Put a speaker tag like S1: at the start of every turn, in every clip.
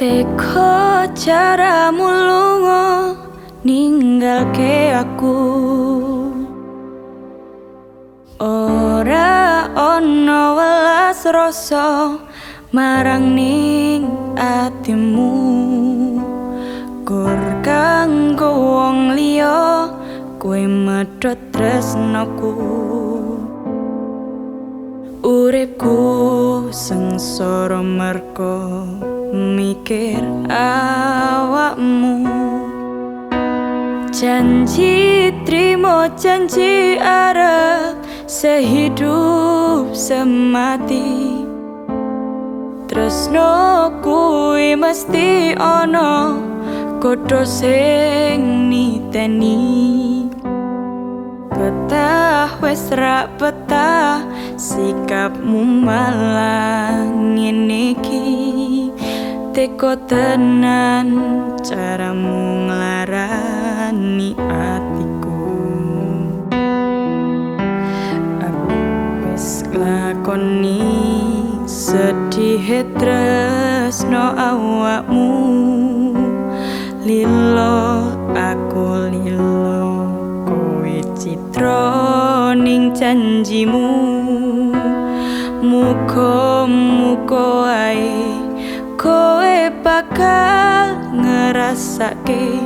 S1: Teko caramu lungo ninggal aku. Ora ono welas rasa marang ning atimu. Kur kanggo wong liya kowe medhot tresnaku Uripku sengsara merko mikir awakmu. Janji terima janji arep sehidup semati. Tresno kuwi mesti ono kodho sing niteni. Betah wis rak betah sikapmu malah ngene iki teko tenan caramu nglarani atiku. Aku wis lakoni sedih tresno awakmu. Lilo aku lilo kowe citra ning janjimu. Muko muko ae kowe bakal ngerasake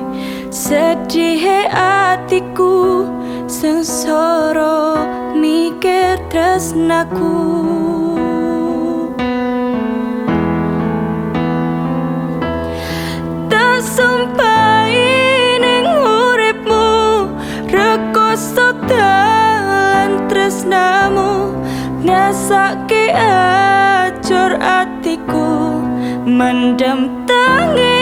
S1: sedih atiku sengsara mikir tresnaku. Tak sumpahi mendem tangis ning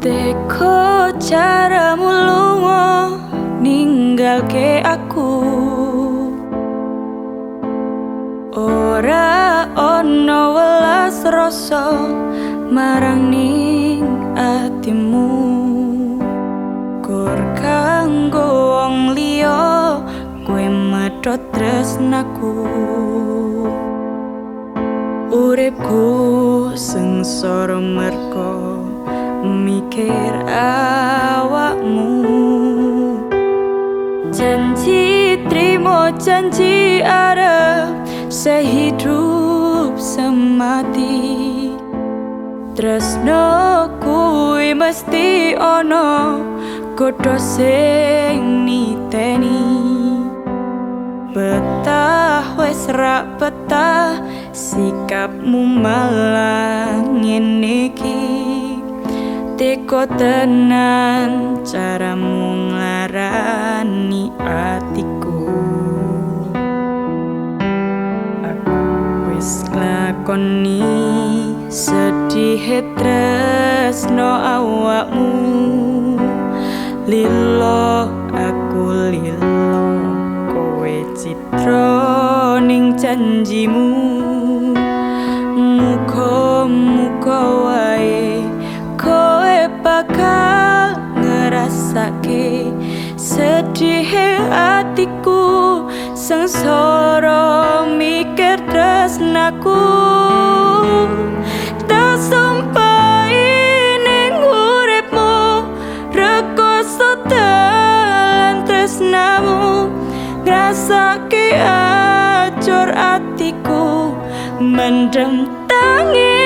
S1: Teko caramu lungo ninggal ke aku. Ora ono welas rasa marang ning atimu. Kur kanggo wong liya kowe medhot tresnaku. Uripku sengsara merko mikir awakmu. Janji terima janji arep sehidup semati. Tresno kuwi mesti ono kodho sing niteni. Betah wis rak betah sikapmu malah ngene iki Teko tenan caramu nglarani atiku Aku wis lakoni sedih tresno awakmu. Lilo aku lilo kowe citra ning janjimu. Muka muka wae sedih atiku sengsara mikir tresnaku. Tak sumpahi ning uripmu rekoso dalan tresnamu. Ngrasake acur atiku mendem dodoku